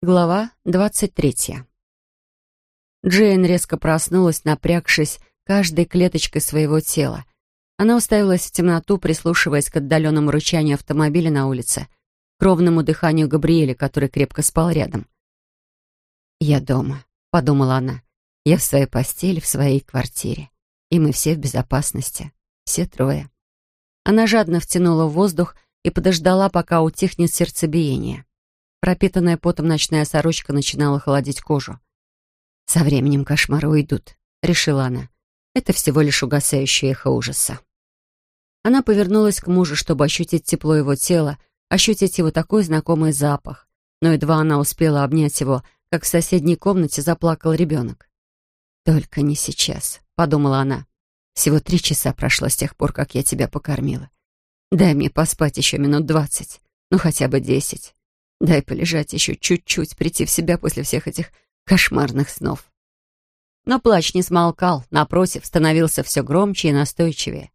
Глава двадцать третья. Джейн резко проснулась, напрягшись каждой клеточкой своего тела. Она уставилась в темноту, прислушиваясь к отдаленному рычанию автомобиля на улице, к ровному дыханию Габриэля, который крепко спал рядом. «Я дома», — подумала она. «Я в своей постели, в своей квартире. И мы все в безопасности. Все трое». Она жадно втянула воздух и подождала, пока утихнет сердцебиение. Пропитанная потом ночная сорочка начинала холодить кожу. «Со временем кошмары уйдут», — решила она. «Это всего лишь угасающее эхо ужаса». Она повернулась к мужу, чтобы ощутить тепло его тела, ощутить его такой знакомый запах. Но едва она успела обнять его, как в соседней комнате заплакал ребенок. «Только не сейчас», — подумала она. «Всего три часа прошло с тех пор, как я тебя покормила. Дай мне поспать еще минут двадцать, ну хотя бы десять. Дай полежать еще чуть-чуть, прийти в себя после всех этих кошмарных снов. Но плач не смолкал, напротив, становился все громче и настойчивее.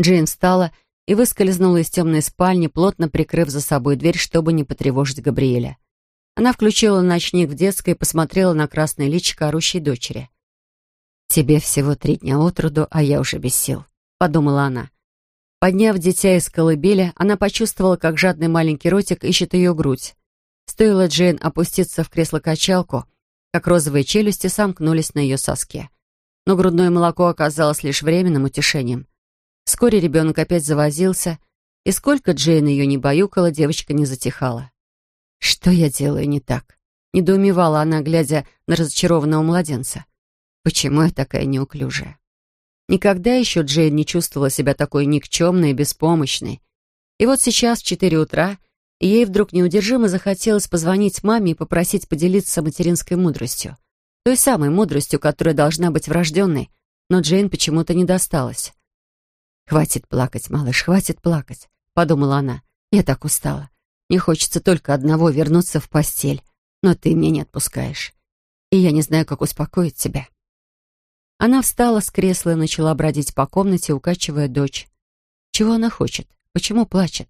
Джейн встала и выскользнула из темной спальни, плотно прикрыв за собой дверь, чтобы не потревожить Габриэля. Она включила ночник в детской и посмотрела на красное личико орущей дочери. «Тебе всего три дня от роду, а я уже без сил», — подумала она. Подняв дитя из колыбели, она почувствовала, как жадный маленький ротик ищет ее грудь. Стоило Джейн опуститься в кресло-качалку, как розовые челюсти сомкнулись на ее соске. Но грудное молоко оказалось лишь временным утешением. Вскоре ребенок опять завозился, и сколько Джейн ее не баюкала, девочка не затихала. «Что я делаю не так?» — недоумевала она, глядя на разочарованного младенца. «Почему я такая неуклюжая?» Никогда еще Джейн не чувствовала себя такой никчемной и беспомощной. И вот сейчас, в четыре утра, ей вдруг неудержимо захотелось позвонить маме и попросить поделиться материнской мудростью. Той самой мудростью, которая должна быть врожденной, но Джейн почему-то не досталась. «Хватит плакать, малыш, хватит плакать», — подумала она. «Я так устала. Мне хочется только одного — вернуться в постель, но ты меня не отпускаешь. И я не знаю, как успокоить тебя». Она встала с кресла и начала бродить по комнате, укачивая дочь. Чего она хочет? Почему плачет?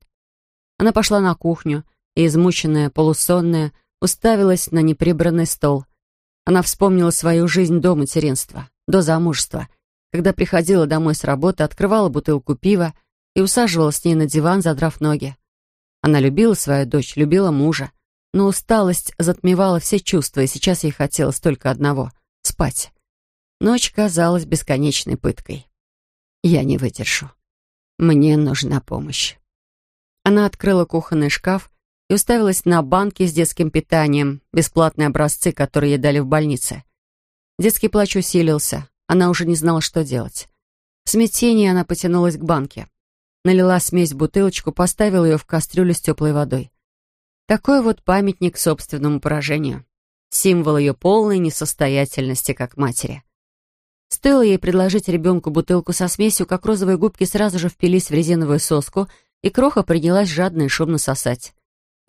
Она пошла на кухню и, измученная, полусонная, уставилась на неприбранный стол. Она вспомнила свою жизнь до материнства, до замужества, когда приходила домой с работы, открывала бутылку пива и усаживала с ней на диван, задрав ноги. Она любила свою дочь, любила мужа, но усталость затмевала все чувства, и сейчас ей хотелось только одного — спать. Ночь казалась бесконечной пыткой. Я не выдержу. Мне нужна помощь. Она открыла кухонный шкаф и уставилась на банки с детским питанием, бесплатные образцы, которые ей дали в больнице. Детский плач усилился. Она уже не знала, что делать. В смятении она потянулась к банке. Налила смесь в бутылочку, поставила ее в кастрюлю с теплой водой. Такой вот памятник собственному поражению. Символ ее полной несостоятельности как матери. Стоило ей предложить ребенку бутылку со смесью, как розовые губки сразу же впились в резиновую соску, и кроха принялась жадно и шумно сосать.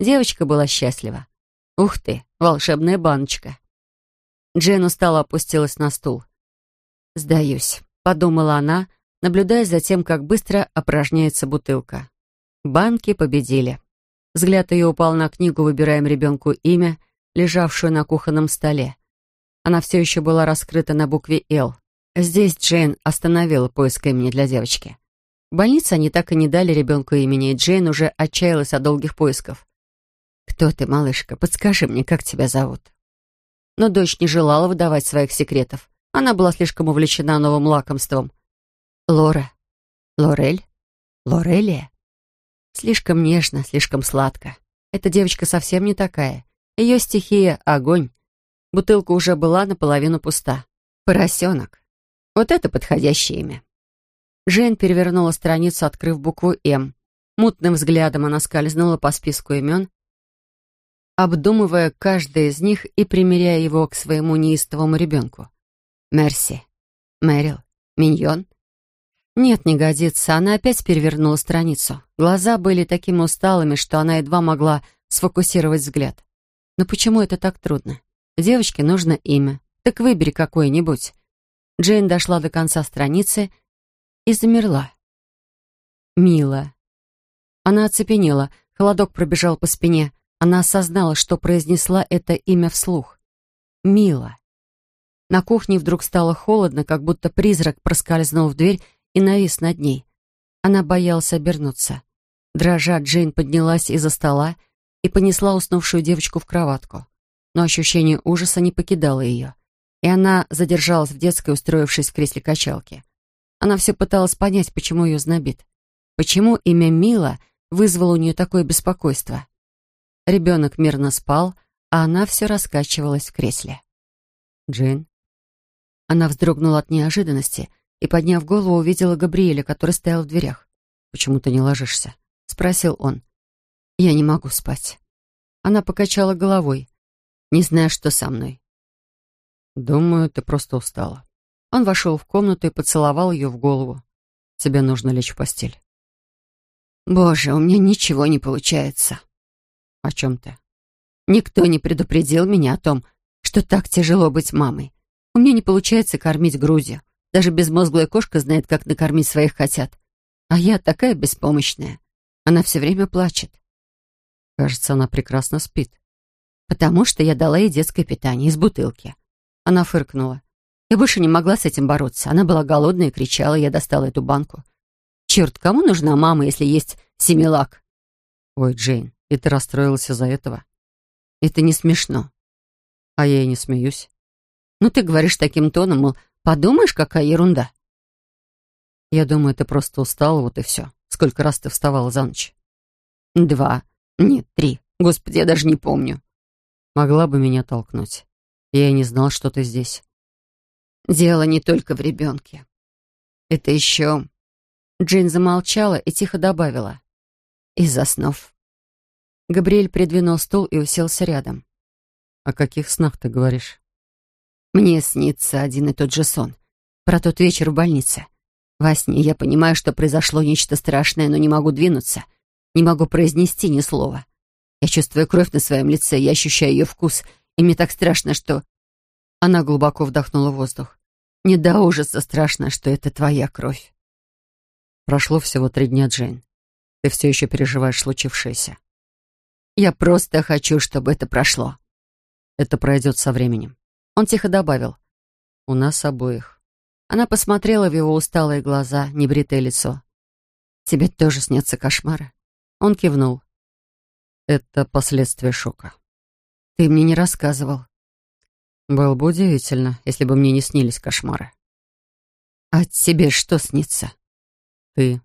Девочка была счастлива. Ух ты, волшебная баночка. Джейн устало опустилась на стул. «Сдаюсь», — подумала она, наблюдая за тем, как быстро опорожняется бутылка. Банки победили. Взгляд ее упал на книгу «Выбираем ребенку имя», лежавшую на кухонном столе. Она все еще была раскрыта на букве «Л». Здесь Джейн остановила поиск имени для девочки. В больнице они так и не дали ребенку имени, и Джейн уже отчаялась от долгих поисков. «Кто ты, малышка? Подскажи мне, как тебя зовут?» Но дочь не желала выдавать своих секретов. Она была слишком увлечена новым лакомством. «Лора? Лорель? Лорелия?» Слишком нежно, слишком сладко. Эта девочка совсем не такая. Ее стихия — огонь. Бутылка уже была наполовину пуста. Поросенок. Вот это подходящее имя. Жень перевернула страницу, открыв букву «М». Мутным взглядом она скользнула по списку имен, обдумывая каждое из них и примеряя его к своему неистовому ребенку. Мерси, Мэрил, Миньон. Нет, не годится. Она опять перевернула страницу. Глаза были такими усталыми, что она едва могла сфокусировать взгляд. Но почему это так трудно? Девочке нужно имя. Так выбери какое-нибудь. Джейн дошла до конца страницы и замерла. Мила. Она оцепенела, холодок пробежал по спине. Она осознала, что произнесла это имя вслух. Мила. На кухне вдруг стало холодно, как будто призрак проскользнул в дверь и навис над ней. Она боялась обернуться. Дрожа, Джейн поднялась из-за стола и понесла уснувшую девочку в кроватку. Но ощущение ужаса не покидало ее, и она задержалась в детской, устроившись в кресле качалки. Она все пыталась понять, почему ее знобит. Почему имя Мила вызвало у нее такое беспокойство. Ребенок мирно спал, а она все раскачивалась в кресле. «Джейн?» Она вздрогнула от неожиданности и, подняв голову, увидела Габриэля, который стоял в дверях. «Почему ты не ложишься?» — спросил он. «Я не могу спать». Она покачала головой, не зная, что со мной. «Думаю, ты просто устала». Он вошел в комнату и поцеловал ее в голову. «Тебе нужно лечь в постель». «Боже, у меня ничего не получается». «О чем ты?» «Никто не предупредил меня о том, что так тяжело быть мамой. У меня не получается кормить грудью. Даже безмозглая кошка знает, как накормить своих котят. А я такая беспомощная. Она все время плачет. Кажется, она прекрасно спит. Потому что я дала ей детское питание из бутылки. Она фыркнула. Я больше не могла с этим бороться. Она была голодная и кричала, я достала эту банку. Черт, кому нужна мама, если есть семилак? Ой, Джейн, и ты расстроилась из-за этого? Это не смешно. А я и не смеюсь. Ну, ты говоришь таким тоном, мол, подумаешь, какая ерунда. Я думаю, ты просто устала, вот и все. Сколько раз ты вставала за ночь? Два. Нет, три. Господи, я даже не помню. Могла бы меня толкнуть. Я и не знал, что ты здесь. Дело не только в ребенке. Это еще... Джейн замолчала и тихо добавила. Из-за снов. Габриэль придвинул стул и уселся рядом. «О каких снах ты говоришь?» «Мне снится один и тот же сон. Про тот вечер в больнице. Во сне я понимаю, что произошло нечто страшное, но не могу двинуться, не могу произнести ни слова. Я чувствую кровь на своем лице, я ощущаю ее вкус, и мне так страшно, что...» Она глубоко вдохнула воздух. «Не до ужаса страшно, что это твоя кровь». Прошло всего три дня, Джейн. Ты все еще переживаешь случившееся. Я просто хочу, чтобы это прошло. Это пройдет со временем. Он тихо добавил. У нас обоих. Она посмотрела в его усталые глаза, небритое лицо. «Тебе тоже снятся кошмары?» Он кивнул. «Это последствия шока». «Ты мне не рассказывал». «Было бы удивительно, если бы мне не снились кошмары». «А тебе что снится?» «Ты,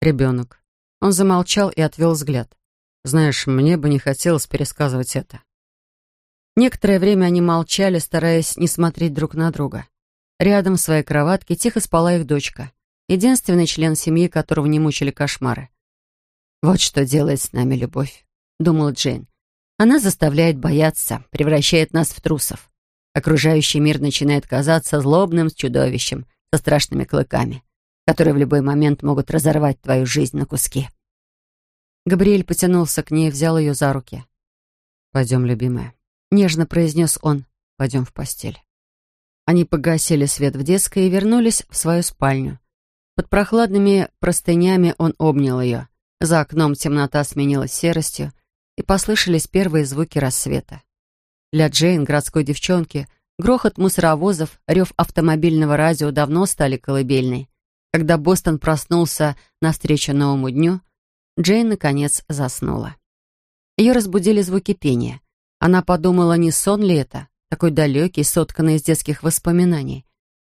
ребенок». Он замолчал и отвел взгляд. «Знаешь, мне бы не хотелось пересказывать это». Некоторое время они молчали, стараясь не смотреть друг на друга. Рядом в своей кроватке тихо спала их дочка, единственный член семьи, которого не мучили кошмары. «Вот что делает с нами любовь», — думала Джейн. «Она заставляет бояться, превращает нас в трусов. Окружающий мир начинает казаться злобным чудовищем со страшными клыками, которые в любой момент могут разорвать твою жизнь на куски». Габриэль потянулся к ней и взял ее за руки. «Пойдем, любимая», — нежно произнес он. «Пойдем в постель». Они погасили свет в детской и вернулись в свою спальню. Под прохладными простынями он обнял ее. За окном темнота сменилась серостью, и послышались первые звуки рассвета. Для Джейн, городской девчонки, грохот мусоровозов, рев автомобильного радио давно стали колыбельной. Когда Бостон проснулся навстречу новому дню, Джейн, наконец, заснула. Ее разбудили звуки пения. Она подумала, не сон ли это, такой далекий, сотканный из детских воспоминаний.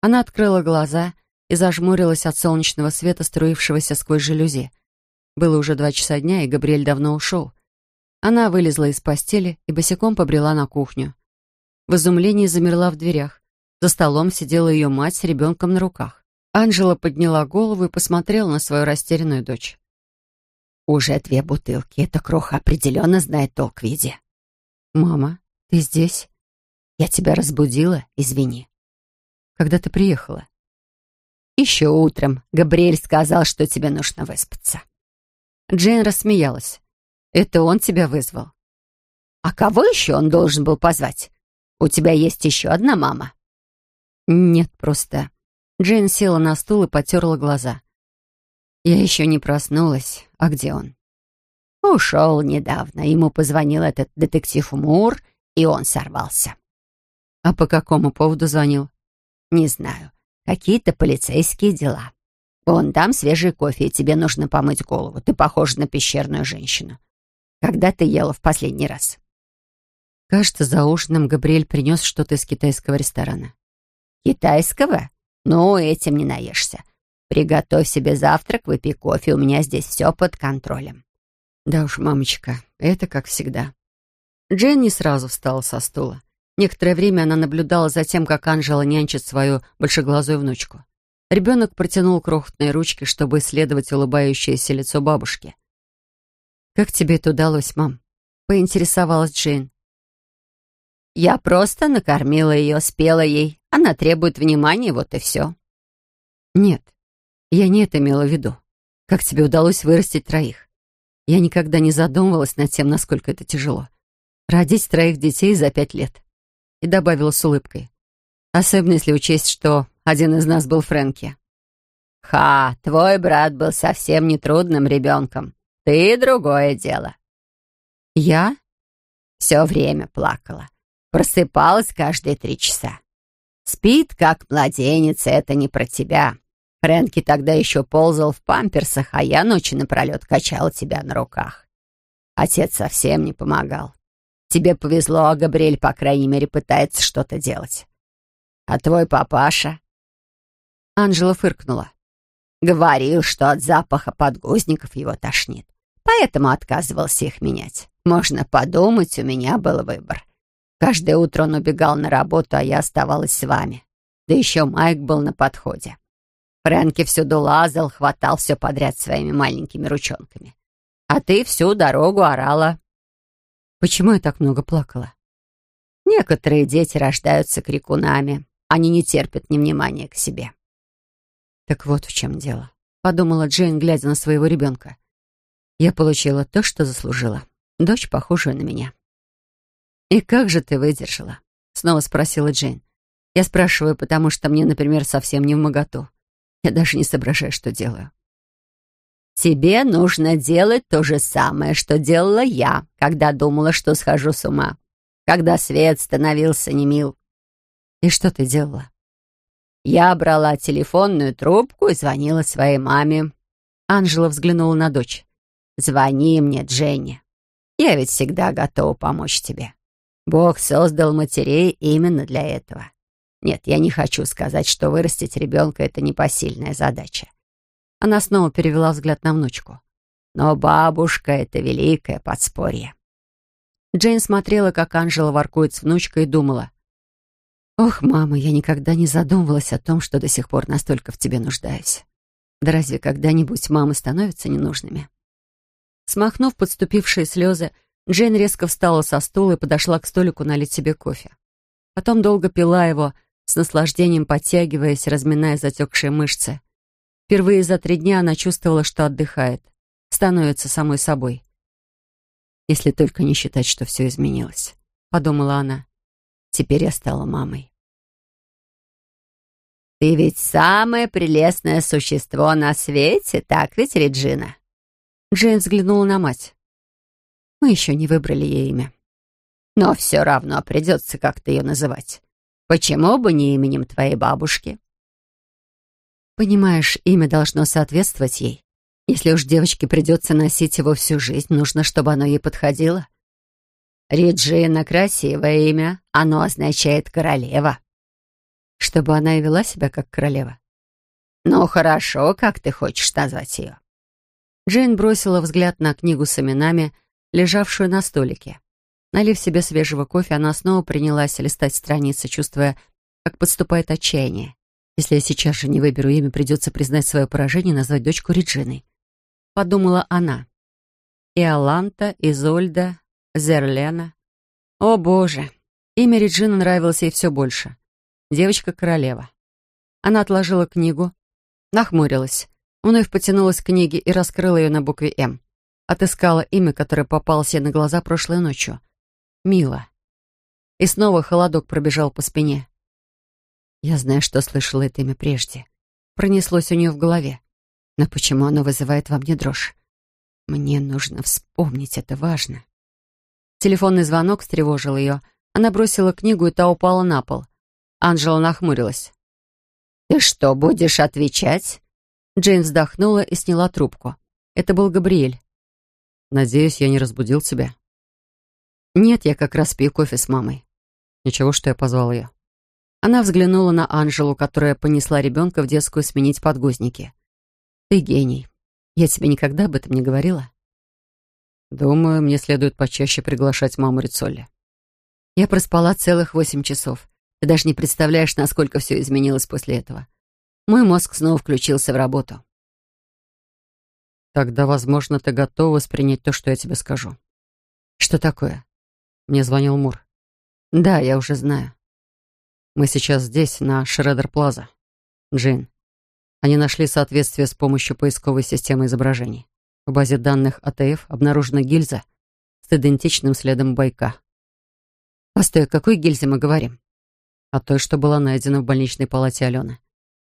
Она открыла глаза и зажмурилась от солнечного света, струившегося сквозь жалюзи. Было уже два часа дня, и Габриэль давно ушел. Она вылезла из постели и босиком побрела на кухню. В изумлении замерла в дверях. За столом сидела ее мать с ребенком на руках. Анжела подняла голову и посмотрела на свою растерянную дочь. «Уже две бутылки. Эта кроха определенно знает толк в еде». «Мама, ты здесь?» Я тебя разбудила, извини. Когда ты приехала? Еще утром. Габриэль сказал, что тебе нужно выспаться. Джейн рассмеялась. Это он тебя вызвал. А кого еще он должен был позвать? У тебя есть еще одна мама? Нет, просто... Джейн села на стул и потерла глаза. Я еще не проснулась. А где он? Ушел недавно. Ему позвонил этот детектив Мур, и он сорвался. А по какому поводу звонил? Не знаю. Какие-то полицейские дела. Вон там свежий кофе, и тебе нужно помыть голову. Ты похожа на пещерную женщину. Когда ты ела в последний раз? Кажется, за ужином Габриэль принес что-то из китайского ресторана. Китайского? Ну, этим не наешься. Приготовь себе завтрак, выпей кофе, у меня здесь все под контролем. Да уж, мамочка, это как всегда. Джен не сразу встала со стула. Некоторое время она наблюдала за тем, как Анжела нянчит свою большеглазую внучку. Ребенок протянул крохотные ручки, чтобы исследовать улыбающееся лицо бабушки. «Как тебе это удалось, мам?» — поинтересовалась Джейн. «Я просто накормила ее, спела ей. Она требует внимания, вот и все». «Нет, я не это имела в виду. Как тебе удалось вырастить троих? Я никогда не задумывалась над тем, насколько это тяжело. Родить троих детей за пять лет». И добавила с улыбкой. Особенно если учесть, что один из нас был Фрэнки. «Ха, твой брат был совсем нетрудным ребенком. Ты — другое дело». «Я?» Все время плакала. Просыпалась каждые три часа. Спит, как младенец, это не про тебя. Фрэнки тогда еще ползал в памперсах, а я ночи напролет качала тебя на руках. Отец совсем не помогал. Тебе повезло, а Габриэль, по крайней мере, пытается что-то делать. А твой папаша? Анжела фыркнула. Говорил, что от запаха подгузников его тошнит. Поэтому отказывался их менять. Можно подумать, у меня был выбор. Каждое утро он убегал на работу, а я оставалась с вами. Да еще Майк был на подходе. Фрэнки всюду лазал, хватал все подряд своими маленькими ручонками. А ты всю дорогу орала. Почему я так много плакала? Некоторые дети рождаются крикунами. Они не терпят ни внимания к себе. Так вот в чем дело. Подумала Джейн, глядя на своего ребенка. Я получила то, что заслужила. Дочь, похожую на меня. «И как же ты выдержала?» Снова спросила Джейн. «Я спрашиваю, потому что мне, например, совсем не в моготу. Я даже не соображаю, что делаю. Тебе нужно делать то же самое, что делала я, когда думала, что схожу с ума. Когда свет становился немил. И что ты делала? Я брала телефонную трубку и звонила своей маме. Анжела взглянула на дочь. «Звони мне, Дженни. Я ведь всегда готова помочь тебе. Бог создал матерей именно для этого. Нет, я не хочу сказать, что вырастить ребенка — это непосильная задача. Она снова перевела взгляд на внучку. Но бабушка — это великое подспорье. Джейн смотрела, как Анжела воркует с внучкой, и думала. «Ох, мама, я никогда не задумывалась о том, что до сих пор настолько в тебе нуждаюсь. Да разве когда-нибудь мамы становятся ненужными?» Смахнув подступившие слезы, Джейн резко встала со стула и подошла к столику налить себе кофе. Потом долго пила его, с наслаждением подтягиваясь, разминая затекшие мышцы. Впервые за три дня она чувствовала, что отдыхает, становится самой собой. «Если только не считать, что все изменилось», — подумала она. «Теперь я стала мамой». «Ты ведь самое прелестное существо на свете, так ведь, Реджина?» Джейн взглянула на мать. «Мы еще не выбрали ей имя». «Но все равно придется как-то ее называть. Почему бы не именем твоей бабушки? Понимаешь, имя должно соответствовать ей. Если уж девочке придется носить его всю жизнь, нужно, чтобы оно ей подходило. Реджина — красивое имя. Оно означает «королева». Чтобы она и вела себя как королева. Ну, хорошо, как ты хочешь назвать ее? Джейн бросила взгляд на книгу с именами, лежавшую на столике. Налив себе свежего кофе, она снова принялась листать страницы, чувствуя, как подступает отчаяние. Если я сейчас же не выберу имя, придется признать свое поражение и назвать дочку Реджиной. Подумала она. Иоланта, Изольда, Зерлена. О, боже! Имя Реджина нравилось ей все больше. Девочка-королева. Она отложила книгу, нахмурилась. Вновь потянулась к книге и раскрыла ее на букве «М». Отыскала имя, которое попалось ей на глаза прошлой ночью. Мила. И снова холодок пробежал по спине. Я знаю, что слышала это имя прежде. Пронеслось у нее в голове. Но почему оно вызывает во мне дрожь? Мне нужно вспомнить, это важно. Телефонный звонок встревожил ее. Она бросила книгу, и та упала на пол. Анжела нахмурилась. «Ты что, будешь отвечать?» Джейн вздохнула и сняла трубку. Это был Габриэль. «Надеюсь, я не разбудил тебя?» «Нет, я как раз пью кофе с мамой». «Ничего, что я позвал ее». Она взглянула на Анжелу, которая понесла ребенка в детскую сменить подгузники. «Ты гений. Я тебе никогда об этом не говорила?» «Думаю, мне следует почаще приглашать маму Рицолли». «Я проспала целых восемь часов. Ты даже не представляешь, насколько все изменилось после этого. Мой мозг снова включился в работу». «Тогда, возможно, ты готова воспринять то, что я тебе скажу». «Что такое?» Мне звонил Мур. «Да, я уже знаю». «Мы сейчас здесь, на Шредер-Плаза. Джин, они нашли соответствие с помощью поисковой системы изображений. В базе данных АТФ обнаружена гильза с идентичным следом байка. Постой, о какой гильзе мы говорим? О той, что была найдена в больничной палате Алены.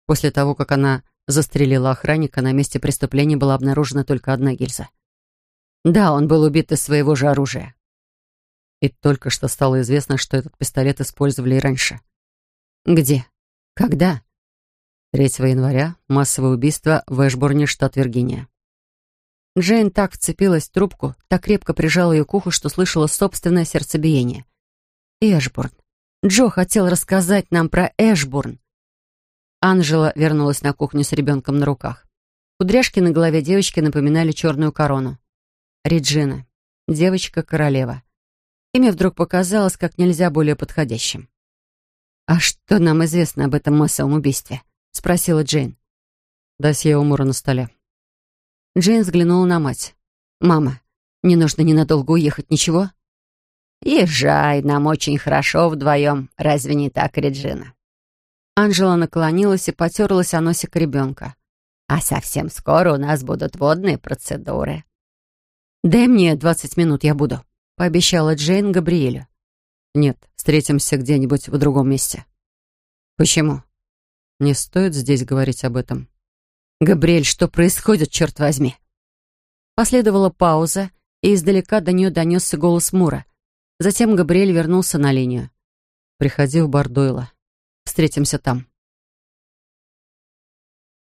После того, как она застрелила охранника, на месте преступления была обнаружена только одна гильза. Да, он был убит из своего же оружия. И только что стало известно, что этот пистолет использовали и раньше. Где? Когда? 3 января массовое убийство в Эшборне, штат Виргиния. Джейн так вцепилась в трубку, так крепко прижала ее к уху, что слышала собственное сердцебиение. Эшборн. Джо хотел рассказать нам про Эшборн. Анжела вернулась на кухню с ребенком на руках. Кудряшки на голове девочки напоминали черную корону. Реджина. Девочка-королева. Имя вдруг показалось как нельзя более подходящим. «А что нам известно об этом массовом убийстве?» — спросила Джейн. «Досье у Мура на столе». Джейн взглянула на мать. «Мама, не нужно ненадолго уехать, ничего?» «Езжай, нам очень хорошо вдвоем. Разве не так, Реджина?» Анжела наклонилась и потерлась о носик ребенка. «А совсем скоро у нас будут водные процедуры». «Дай мне двадцать минут, я буду», — пообещала Джейн Габриэлю. «Нет, встретимся где-нибудь в другом месте». «Почему?» Не стоит здесь говорить об этом. «Габриэль, что происходит, черт возьми?» Последовала пауза, и издалека до нее донесся голос Мура. Затем Габриэль вернулся на линию. «Приходи в Бордойло. Встретимся там».